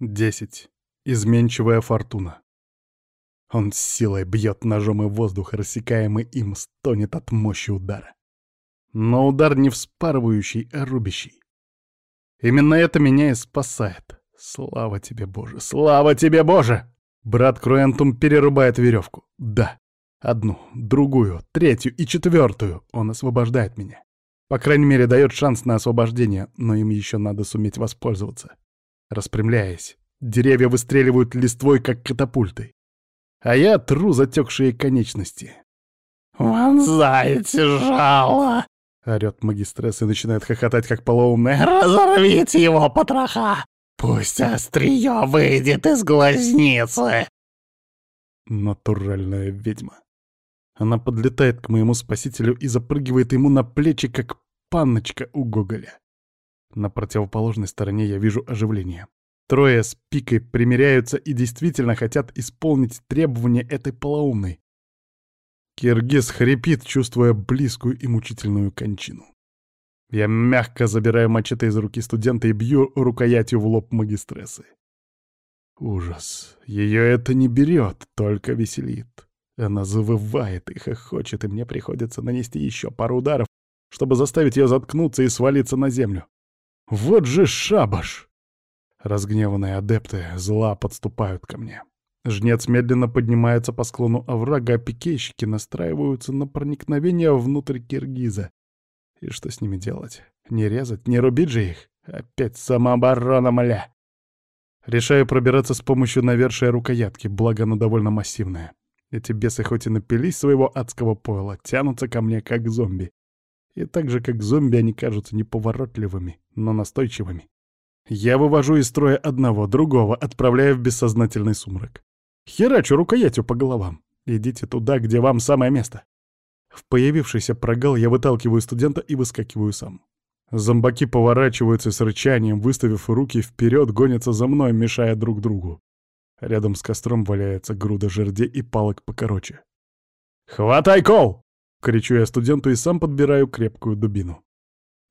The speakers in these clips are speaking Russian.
Десять. Изменчивая фортуна. Он с силой бьет ножом и воздух, рассекаемый им, стонет от мощи удара. Но удар не вспарывающий, а рубящий. Именно это меня и спасает. Слава тебе, Боже! Слава тебе, Боже! Брат Круэнтум перерубает веревку. Да. Одну, другую, третью и четвертую. Он освобождает меня. По крайней мере, дает шанс на освобождение, но им еще надо суметь воспользоваться. Распрямляясь, деревья выстреливают листвой, как катапультой. А я тру затекшие конечности. «Вонзайте жало!» — орёт магистресс и начинает хохотать, как полоумная. «Разорвите его, потроха! Пусть острие выйдет из глазницы!» Натуральная ведьма. Она подлетает к моему спасителю и запрыгивает ему на плечи, как панночка у Гоголя. На противоположной стороне я вижу оживление. Трое с пикой примиряются и действительно хотят исполнить требования этой полоумной. Киргиз хрипит, чувствуя близкую и мучительную кончину. Я мягко забираю мачете из руки студента и бью рукоятью в лоб магистрессы. Ужас. Ее это не берет, только веселит. Она завывает и хохочет, и мне приходится нанести еще пару ударов, чтобы заставить ее заткнуться и свалиться на землю. Вот же шабаш! Разгневанные адепты зла подступают ко мне. Жнец медленно поднимается по склону оврага, а пикейщики настраиваются на проникновение внутрь киргиза. И что с ними делать? Не резать, не рубить же их? Опять самооборона, мля! Решаю пробираться с помощью навершия рукоятки, благо она довольно массивная. Эти бесы хоть и напились своего адского пойла, тянутся ко мне как зомби. И так же, как зомби, они кажутся неповоротливыми, но настойчивыми. Я вывожу из строя одного, другого, отправляя в бессознательный сумрак. Херачу рукоятью по головам. Идите туда, где вам самое место. В появившийся прогал я выталкиваю студента и выскакиваю сам. Зомбаки поворачиваются с рычанием, выставив руки вперед, гонятся за мной, мешая друг другу. Рядом с костром валяется груда жердей и палок покороче. «Хватай кол!» — кричу я студенту и сам подбираю крепкую дубину.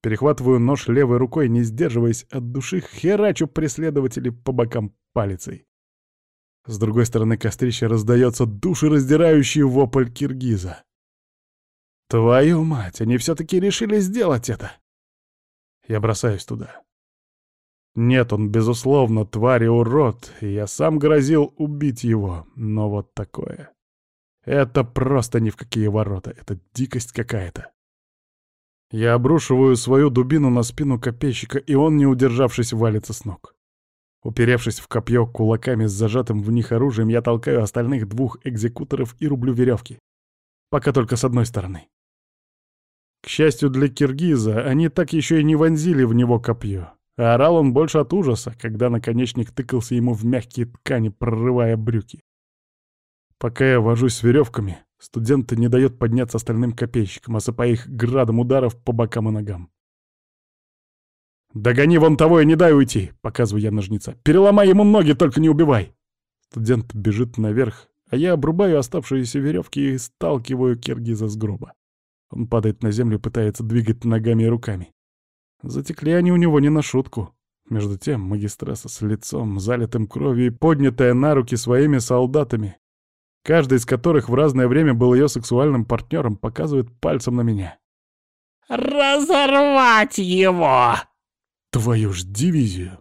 Перехватываю нож левой рукой, не сдерживаясь от души, херачу преследователей по бокам палицей. С другой стороны кострища раздается душераздирающий вопль киргиза. Твою мать, они все-таки решили сделать это. Я бросаюсь туда. Нет, он, безусловно, тварь и урод, и я сам грозил убить его, но вот такое. Это просто ни в какие ворота, это дикость какая-то. Я обрушиваю свою дубину на спину копейщика, и он, не удержавшись, валится с ног. Уперевшись в копье кулаками с зажатым в них оружием, я толкаю остальных двух экзекуторов и рублю веревки. Пока только с одной стороны. К счастью для киргиза, они так еще и не вонзили в него копье. А орал он больше от ужаса, когда наконечник тыкался ему в мягкие ткани, прорывая брюки. Пока я вожусь с веревками, Студент не дает подняться остальным копейщикам, осыпая их градом ударов по бокам и ногам. «Догони вон того и не дай уйти!» — показываю я ножница. «Переломай ему ноги, только не убивай!» Студент бежит наверх, а я обрубаю оставшиеся веревки и сталкиваю киргиза с гроба. Он падает на землю пытается двигать ногами и руками. Затекли они у него не на шутку. Между тем магистресса с лицом, залитым кровью и поднятая на руки своими солдатами, каждый из которых в разное время был ее сексуальным партнером, показывает пальцем на меня. «Разорвать его!» Твою ж дивизию!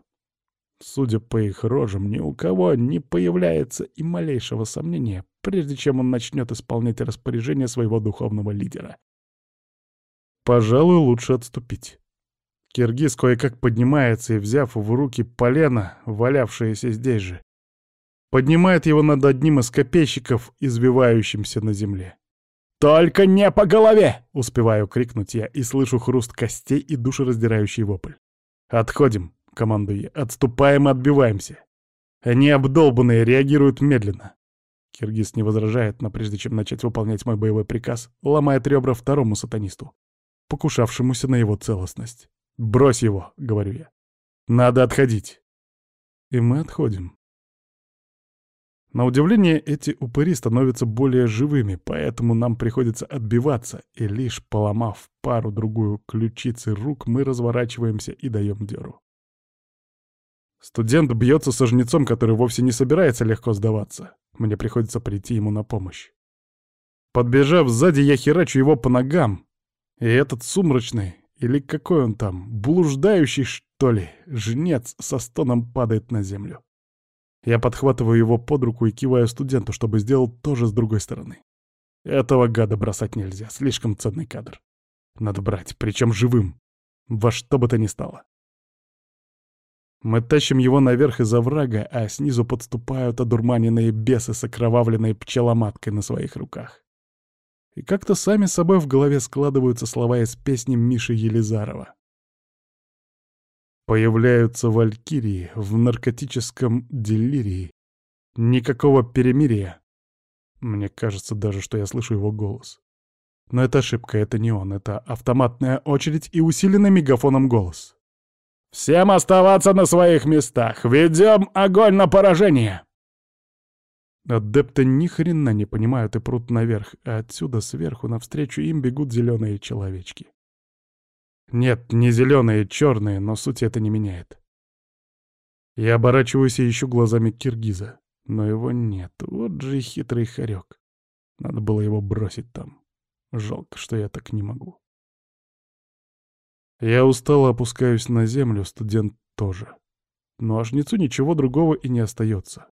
Судя по их рожам, ни у кого не появляется и малейшего сомнения, прежде чем он начнет исполнять распоряжение своего духовного лидера. Пожалуй, лучше отступить. Киргиз кое-как поднимается и, взяв в руки полено, валявшееся здесь же, поднимает его над одним из копейщиков, извивающимся на земле. «Только не по голове!» — успеваю крикнуть я и слышу хруст костей и душераздирающий вопль. «Отходим!» — командую я. «Отступаем и отбиваемся!» Они обдолбанные, реагируют медленно. Киргиз не возражает, но прежде чем начать выполнять мой боевой приказ, ломает ребра второму сатанисту, покушавшемуся на его целостность. «Брось его!» — говорю я. «Надо отходить!» И мы отходим. На удивление, эти упыри становятся более живыми, поэтому нам приходится отбиваться, и лишь поломав пару-другую ключицы рук, мы разворачиваемся и даем дёру. Студент бьется со жнецом, который вовсе не собирается легко сдаваться. Мне приходится прийти ему на помощь. Подбежав сзади, я херачу его по ногам. И этот сумрачный, или какой он там, блуждающий, что ли, жнец со стоном падает на землю. Я подхватываю его под руку и киваю студенту, чтобы сделал то же с другой стороны. Этого гада бросать нельзя, слишком ценный кадр. Надо брать, причем живым. Во что бы то ни стало. Мы тащим его наверх из оврага, а снизу подступают одурманенные бесы с окровавленной пчеломаткой на своих руках. И как-то сами собой в голове складываются слова из песни Миши Елизарова. Появляются валькирии в наркотическом делирии. Никакого перемирия. Мне кажется даже, что я слышу его голос. Но это ошибка, это не он, это автоматная очередь и усиленный мегафоном голос. «Всем оставаться на своих местах! Ведем огонь на поражение!» Адепты ни хрена не понимают и прут наверх, а отсюда сверху навстречу им бегут зеленые человечки. Нет, не зеленые, черные, но суть это не меняет. Я оборачиваюсь и ищу глазами Киргиза, но его нет. Вот же хитрый хорек. Надо было его бросить там. Жалко, что я так не могу. Я устало опускаюсь на землю, студент тоже. Но жнецу ничего другого и не остается.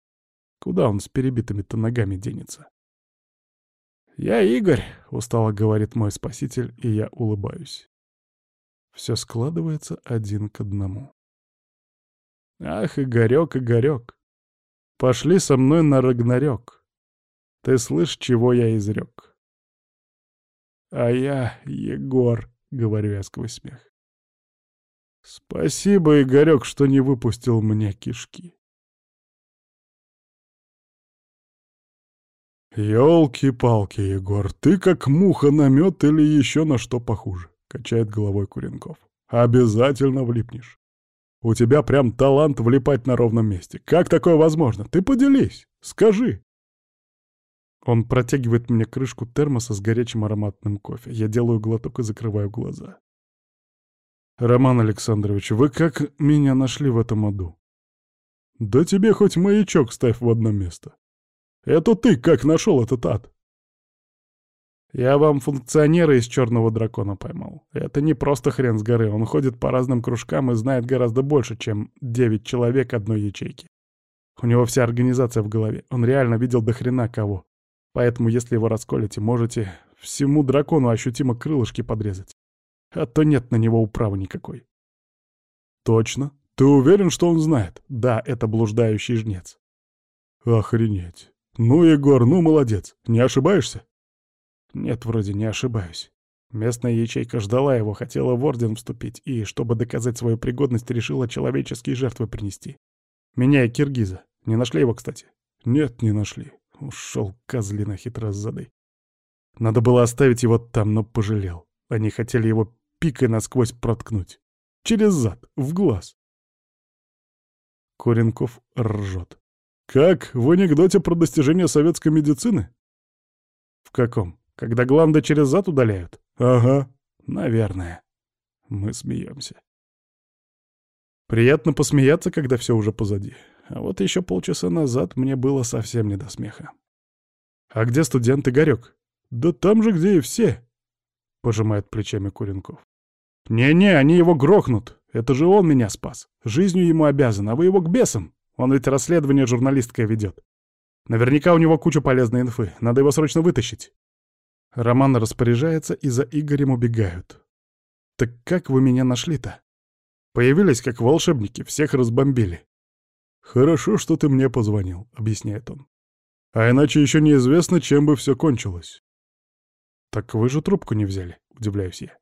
Куда он с перебитыми-то ногами денется? «Я Игорь», — устало говорит мой спаситель, и я улыбаюсь. Все складывается один к одному. «Ах, Игорек, Игорек, пошли со мной на Рагнарёк. Ты слышь, чего я изрек?» «А я Егор», — говорю я сквозь смех. «Спасибо, Игорек, что не выпустил мне кишки». «Елки-палки, Егор, ты как муха на мед или еще на что похуже», — качает головой Куренков. «Обязательно влипнешь. У тебя прям талант влипать на ровном месте. Как такое возможно? Ты поделись, скажи». Он протягивает мне крышку термоса с горячим ароматным кофе. Я делаю глоток и закрываю глаза. «Роман Александрович, вы как меня нашли в этом аду?» «Да тебе хоть маячок ставь в одно место. Это ты как нашел этот ад? Я вам функционера из черного дракона поймал. Это не просто хрен с горы, он ходит по разным кружкам и знает гораздо больше, чем девять человек одной ячейки. У него вся организация в голове, он реально видел до хрена кого. Поэтому, если его расколите, можете всему дракону ощутимо крылышки подрезать. А то нет на него управы никакой. Точно? Ты уверен, что он знает? Да, это блуждающий жнец. Охренеть. «Ну, Егор, ну молодец. Не ошибаешься?» «Нет, вроде не ошибаюсь. Местная ячейка ждала его, хотела в Орден вступить и, чтобы доказать свою пригодность, решила человеческие жертвы принести. Меня и Киргиза. Не нашли его, кстати?» «Нет, не нашли. Ушел козлина хитрозадый. Надо было оставить его там, но пожалел. Они хотели его пикой насквозь проткнуть. Через зад, в глаз. Коренков ржет. Как в анекдоте про достижение советской медицины? В каком? Когда гланды через зад удаляют? Ага, наверное. Мы смеемся. Приятно посмеяться, когда все уже позади. А вот еще полчаса назад мне было совсем не до смеха. А где студент Игорек? Да там же, где и все. Пожимает плечами Куренков. Не-не, они его грохнут. Это же он меня спас. Жизнью ему обязан, а вы его к бесам. Он ведь расследование журналисткой ведет. Наверняка у него куча полезной инфы. Надо его срочно вытащить. Роман распоряжается, и за Игорем убегают. Так как вы меня нашли-то? Появились как волшебники, всех разбомбили. Хорошо, что ты мне позвонил, объясняет он. А иначе еще неизвестно, чем бы все кончилось. Так вы же трубку не взяли, удивляюсь я.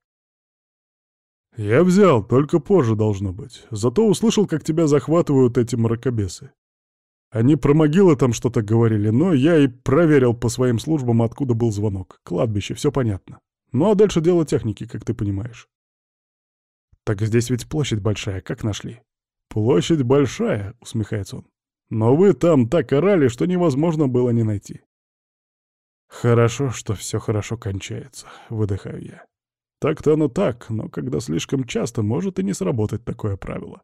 «Я взял, только позже должно быть. Зато услышал, как тебя захватывают эти мракобесы. Они про могилы там что-то говорили, но я и проверил по своим службам, откуда был звонок. Кладбище, все понятно. Ну а дальше дело техники, как ты понимаешь». «Так здесь ведь площадь большая, как нашли?» «Площадь большая», — усмехается он. «Но вы там так орали, что невозможно было не найти». «Хорошо, что все хорошо кончается», — выдыхаю я. Так-то оно так, но когда слишком часто, может и не сработать такое правило.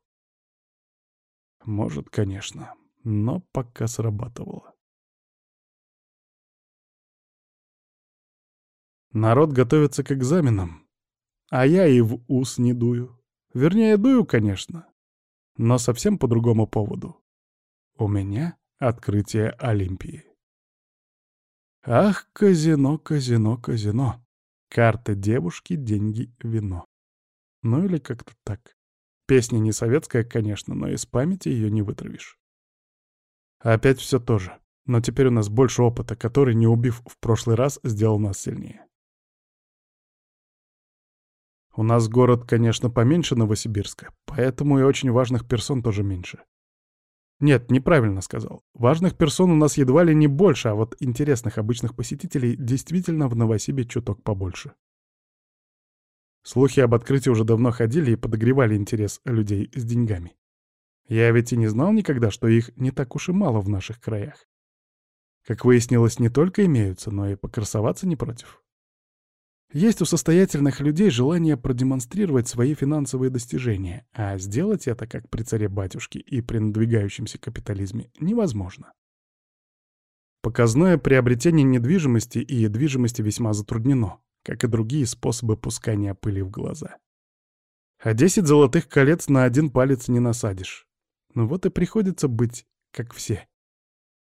Может, конечно, но пока срабатывало. Народ готовится к экзаменам, а я и в ус не дую. Вернее, дую, конечно, но совсем по другому поводу. У меня открытие Олимпии. Ах, казино, казино, казино. Карты девушки, деньги, вино. Ну или как-то так. Песня не советская, конечно, но из памяти ее не вытравишь. Опять все то же. Но теперь у нас больше опыта, который, не убив в прошлый раз, сделал нас сильнее. У нас город, конечно, поменьше Новосибирска, поэтому и очень важных персон тоже меньше. Нет, неправильно сказал. Важных персон у нас едва ли не больше, а вот интересных обычных посетителей действительно в Новосибе чуток побольше. Слухи об открытии уже давно ходили и подогревали интерес людей с деньгами. Я ведь и не знал никогда, что их не так уж и мало в наших краях. Как выяснилось, не только имеются, но и покрасоваться не против. Есть у состоятельных людей желание продемонстрировать свои финансовые достижения, а сделать это, как при царе-батюшке и при надвигающемся капитализме, невозможно. Показное приобретение недвижимости и недвижимости весьма затруднено, как и другие способы пускания пыли в глаза. А 10 золотых колец на один палец не насадишь. Ну вот и приходится быть, как все.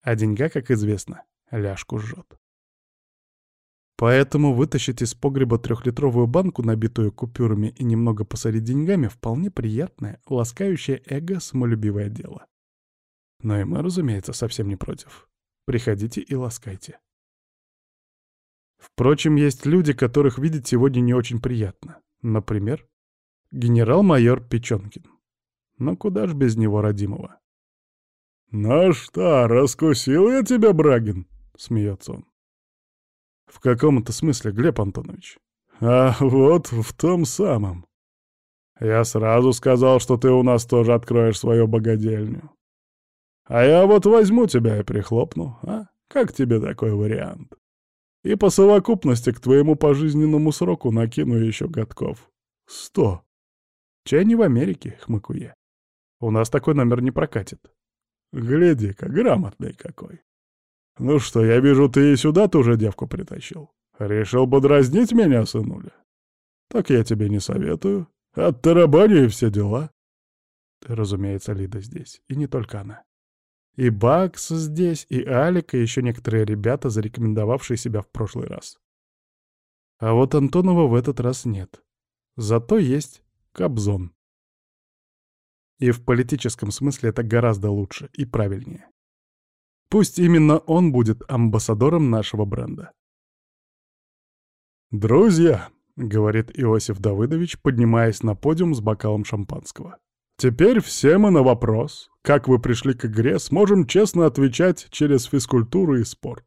А деньга, как известно, ляжку жжет. Поэтому вытащить из погреба трехлитровую банку, набитую купюрами и немного посорить деньгами, вполне приятное, ласкающее эго самолюбивое дело. Но и мы, разумеется, совсем не против. Приходите и ласкайте. Впрочем, есть люди, которых видеть сегодня не очень приятно. Например, генерал-майор Печенкин. Но куда ж без него, родимого? «Ну что, раскусил я тебя, Брагин?» — смеется он. В каком-то смысле, Глеб Антонович. А вот в том самом. Я сразу сказал, что ты у нас тоже откроешь свою богадельню. А я вот возьму тебя и прихлопну, а? Как тебе такой вариант? И по совокупности к твоему пожизненному сроку накину еще годков. Сто. Чай не в Америке, хмыку я. У нас такой номер не прокатит. Гляди-ка, грамотный какой. «Ну что, я вижу, ты и сюда тоже девку притащил. Решил подразнить меня, сынуля? Так я тебе не советую. От тарабани и все дела». Разумеется, Лида здесь. И не только она. И Бакс здесь, и Алик, и еще некоторые ребята, зарекомендовавшие себя в прошлый раз. А вот Антонова в этот раз нет. Зато есть Кобзон. И в политическом смысле это гораздо лучше и правильнее. Пусть именно он будет амбассадором нашего бренда. «Друзья», — говорит Иосиф Давыдович, поднимаясь на подиум с бокалом шампанского, «теперь все мы на вопрос, как вы пришли к игре, сможем честно отвечать через физкультуру и спорт.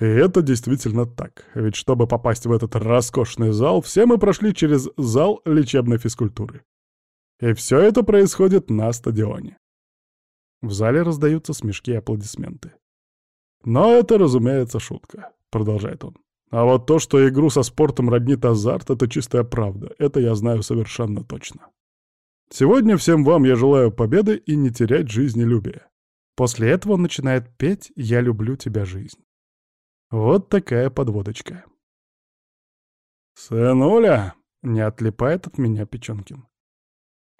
И это действительно так, ведь чтобы попасть в этот роскошный зал, все мы прошли через зал лечебной физкультуры. И все это происходит на стадионе. В зале раздаются смешки и аплодисменты. «Но это, разумеется, шутка», — продолжает он. «А вот то, что игру со спортом роднит азарт, это чистая правда. Это я знаю совершенно точно. Сегодня всем вам я желаю победы и не терять жизнелюбие». После этого он начинает петь «Я люблю тебя, жизнь». Вот такая подводочка. «Сынуля!» — не отлипает от меня Печенкин.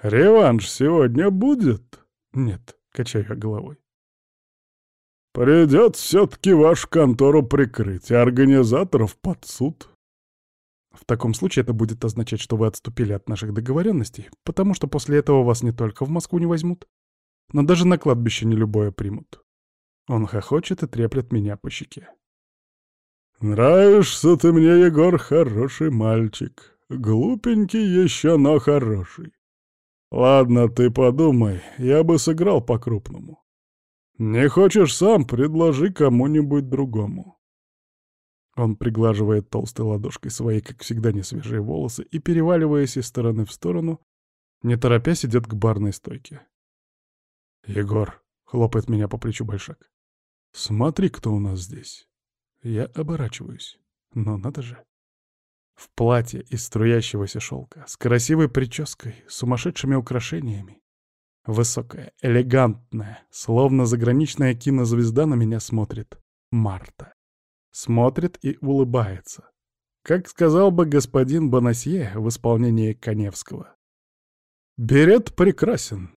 «Реванш сегодня будет?» «Нет, Качаю я головой. «Придется все-таки вашу контору прикрыть, а организаторов под суд». В таком случае это будет означать, что вы отступили от наших договоренностей, потому что после этого вас не только в Москву не возьмут, но даже на кладбище не любое примут. Он хохочет и треплет меня по щеке. «Нравишься ты мне, Егор, хороший мальчик. Глупенький еще, но хороший. «Ладно, ты подумай, я бы сыграл по-крупному. Не хочешь сам, предложи кому-нибудь другому». Он приглаживает толстой ладошкой свои, как всегда, несвежие волосы и, переваливаясь из стороны в сторону, не торопясь идет к барной стойке. «Егор», — хлопает меня по плечу Большак, — «смотри, кто у нас здесь». Я оборачиваюсь. Но надо же. В платье из струящегося шелка, с красивой прической, сумасшедшими украшениями. Высокая, элегантная, словно заграничная кинозвезда на меня смотрит. Марта. Смотрит и улыбается. Как сказал бы господин Бонасье в исполнении Коневского. «Берет прекрасен.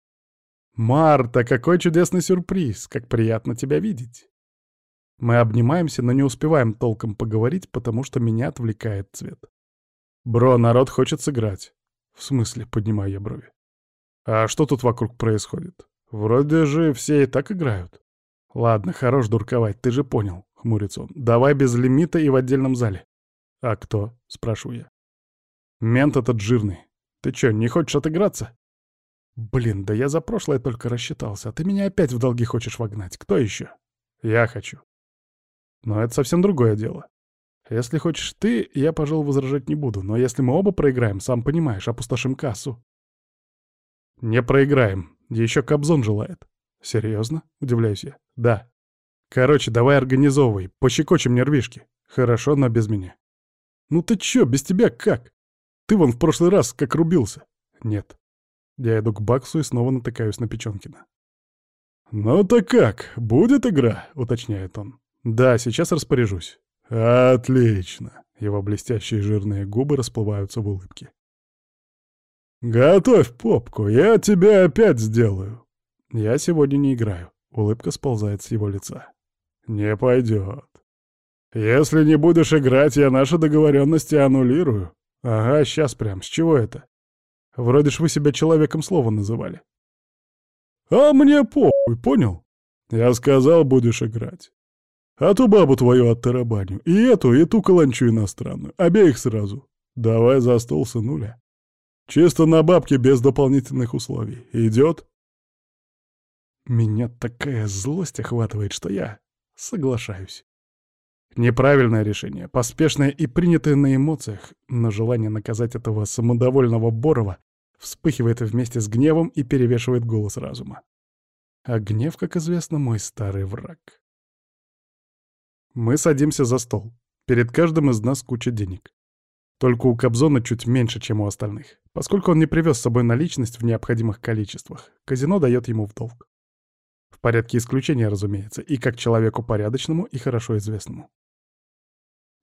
Марта, какой чудесный сюрприз! Как приятно тебя видеть!» Мы обнимаемся, но не успеваем толком поговорить, потому что меня отвлекает цвет. «Бро, народ хочет сыграть». «В смысле?» — поднимаю я брови. «А что тут вокруг происходит? Вроде же все и так играют». «Ладно, хорош дурковать, ты же понял», — хмурится он. «Давай без лимита и в отдельном зале». «А кто?» — спрашиваю я. «Мент этот жирный. Ты чё, не хочешь отыграться?» «Блин, да я за прошлое только рассчитался, а ты меня опять в долги хочешь вогнать. Кто еще?» «Я хочу». «Но это совсем другое дело. Если хочешь ты, я, пожалуй, возражать не буду, но если мы оба проиграем, сам понимаешь, опустошим кассу». «Не проиграем. Еще Кобзон желает». «Серьезно?» — удивляюсь я. «Да». «Короче, давай организовывай, пощекочем нервишки. Хорошо, но без меня». «Ну ты чё, без тебя как? Ты вон в прошлый раз как рубился». «Нет». Я иду к Баксу и снова натыкаюсь на Печенкина. «Ну так как, будет игра?» — уточняет он. «Да, сейчас распоряжусь». «Отлично!» — его блестящие жирные губы расплываются в улыбке. «Готовь попку, я тебя опять сделаю!» «Я сегодня не играю», — улыбка сползает с его лица. «Не пойдет. Если не будешь играть, я наши договоренности аннулирую. Ага, сейчас прям, с чего это? Вроде ж вы себя человеком слова называли». «А мне похуй, понял? Я сказал, будешь играть. А ту бабу твою оттарабаню. И эту, и ту каланчу иностранную. Обеих сразу. Давай за стол, сынуля. Чисто на бабке без дополнительных условий. Идет? Меня такая злость охватывает, что я соглашаюсь. Неправильное решение, поспешное и принятое на эмоциях, но желание наказать этого самодовольного Борова вспыхивает вместе с гневом и перевешивает голос разума. А гнев, как известно, мой старый враг. Мы садимся за стол. Перед каждым из нас куча денег. Только у Кобзона чуть меньше, чем у остальных, поскольку он не привез с собой наличность в необходимых количествах. Казино дает ему в долг. В порядке исключения, разумеется, и как человеку порядочному и хорошо известному.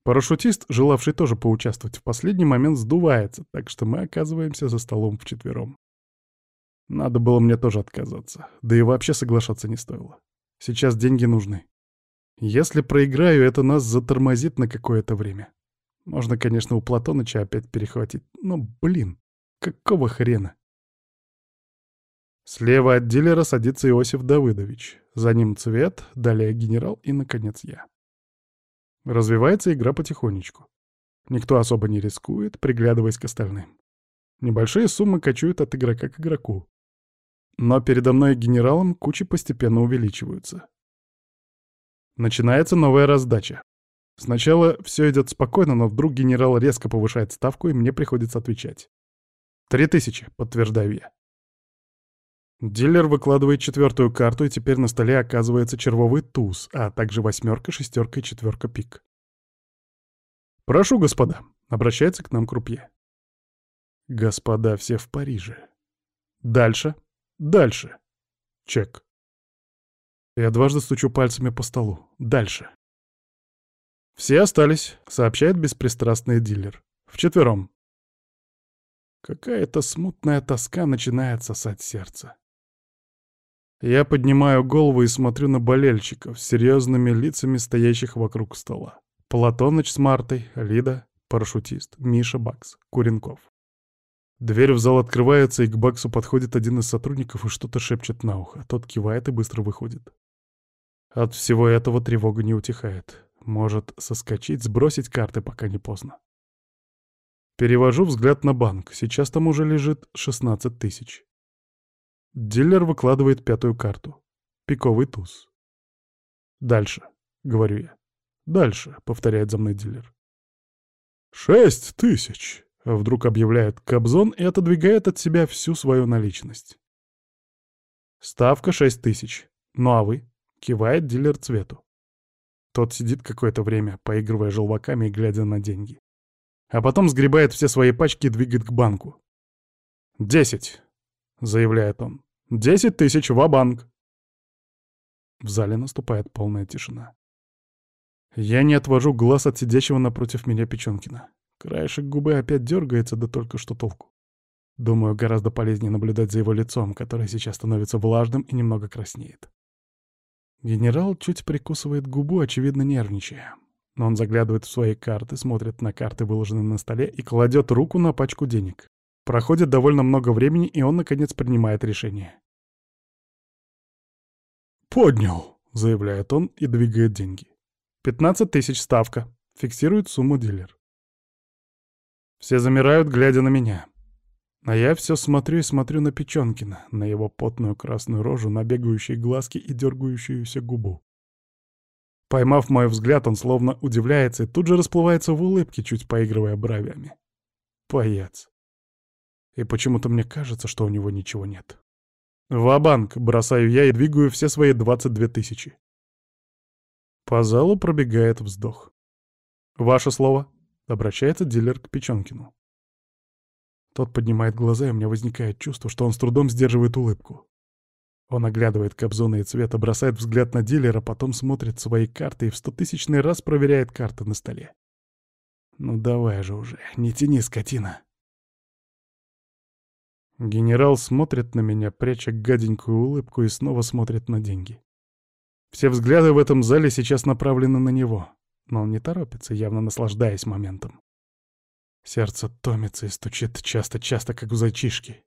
Парашютист, желавший тоже поучаствовать, в последний момент сдувается, так что мы оказываемся за столом вчетвером. Надо было мне тоже отказаться, да и вообще соглашаться не стоило. Сейчас деньги нужны. Если проиграю, это нас затормозит на какое-то время. Можно, конечно, у Платоныча опять перехватить, но, блин, какого хрена? Слева от дилера садится Иосиф Давыдович. За ним Цвет, далее генерал и, наконец, я. Развивается игра потихонечку. Никто особо не рискует, приглядываясь к остальным. Небольшие суммы кочуют от игрока к игроку. Но передо мной генералом кучи постепенно увеличиваются. Начинается новая раздача. Сначала все идет спокойно, но вдруг генерал резко повышает ставку, и мне приходится отвечать. «Три тысячи», — подтверждаю я. Дилер выкладывает четвертую карту, и теперь на столе оказывается червовый туз, а также восьмерка, шестерка и четверка пик. «Прошу, господа», — обращается к нам крупье. «Господа все в Париже». «Дальше, дальше». Чек. Я дважды стучу пальцами по столу. Дальше. «Все остались», — сообщает беспристрастный дилер. «Вчетвером». Какая-то смутная тоска начинает сосать сердце. Я поднимаю голову и смотрю на болельщиков с серьезными лицами, стоящих вокруг стола. Платоныч с Мартой, Лида, парашютист, Миша Бакс, Куренков. Дверь в зал открывается, и к Баксу подходит один из сотрудников и что-то шепчет на ухо. Тот кивает и быстро выходит. От всего этого тревога не утихает. Может, соскочить, сбросить карты, пока не поздно. Перевожу взгляд на банк. Сейчас там уже лежит 16 тысяч. Дилер выкладывает пятую карту. Пиковый туз. «Дальше», — говорю я. «Дальше», — повторяет за мной дилер. «Шесть тысяч», — вдруг объявляет Кобзон и отодвигает от себя всю свою наличность. «Ставка шесть тысяч. Ну а вы?» Кивает дилер цвету. Тот сидит какое-то время, поигрывая желваками и глядя на деньги. А потом сгребает все свои пачки и двигает к банку. «Десять!» — заявляет он. Десять тысяч, ва-банк!» В зале наступает полная тишина. Я не отвожу глаз от сидящего напротив меня Печенкина. Краешек губы опять дергается, да только что толку. Думаю, гораздо полезнее наблюдать за его лицом, которое сейчас становится влажным и немного краснеет. Генерал чуть прикусывает губу, очевидно нервничая. Он заглядывает в свои карты, смотрит на карты, выложенные на столе, и кладет руку на пачку денег. Проходит довольно много времени, и он, наконец, принимает решение. «Поднял», — заявляет он и двигает деньги. «Пятнадцать тысяч ставка», — фиксирует сумму дилер. Все замирают, глядя на меня. А я все смотрю и смотрю на Печенкина, на его потную красную рожу, на бегающие глазки и дергающуюся губу. Поймав мой взгляд, он словно удивляется и тут же расплывается в улыбке, чуть поигрывая бровями. Поец. И почему-то мне кажется, что у него ничего нет. Ва-банк, бросаю я и двигаю все свои 22 тысячи. По залу пробегает вздох. «Ваше слово?» — обращается дилер к Печенкину. Тот поднимает глаза, и у меня возникает чувство, что он с трудом сдерживает улыбку. Он оглядывает Кобзона и Цвета, бросает взгляд на дилера, потом смотрит свои карты и в стотысячный раз проверяет карты на столе. «Ну давай же уже, не тяни, скотина!» Генерал смотрит на меня, пряча гаденькую улыбку и снова смотрит на деньги. Все взгляды в этом зале сейчас направлены на него, но он не торопится, явно наслаждаясь моментом. Сердце томится и стучит часто-часто, как у зайчишки.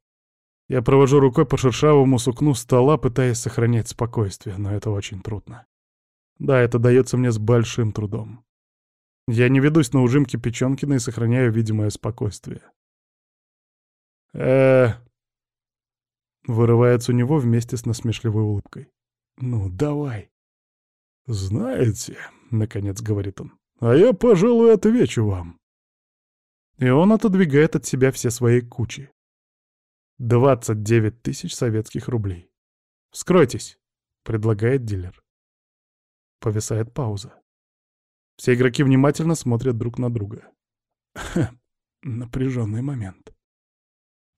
Я провожу рукой по шершавому сукну стола, пытаясь сохранять спокойствие, но это очень трудно. Да, это дается мне с большим трудом. Я не ведусь на ужимки Печенкина и сохраняю видимое спокойствие. э Вырывается у него вместе с насмешливой улыбкой. «Ну, давай». «Знаете», — наконец говорит он, — «а я, пожалуй, отвечу вам». И он отодвигает от себя все свои кучи. 29 тысяч советских рублей. «Вскройтесь», — предлагает дилер. Повисает пауза. Все игроки внимательно смотрят друг на друга. напряженный момент.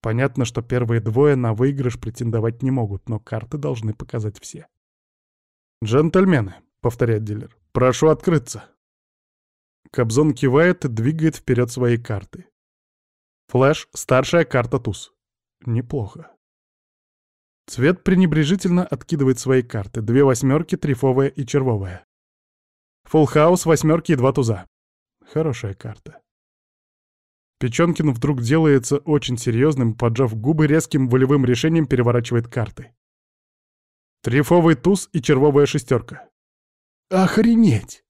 Понятно, что первые двое на выигрыш претендовать не могут, но карты должны показать все. «Джентльмены», — повторяет дилер, — «прошу открыться». Кобзон кивает и двигает вперед свои карты. Флэш — старшая карта туз. Неплохо. Цвет пренебрежительно откидывает свои карты. Две восьмерки, трифовая и червовая. Фулл хаус, восьмерки и два туза. Хорошая карта. Печенкин вдруг делается очень серьезным, поджав губы резким волевым решением переворачивает карты. Трифовый туз и червовая шестерка. Охренеть!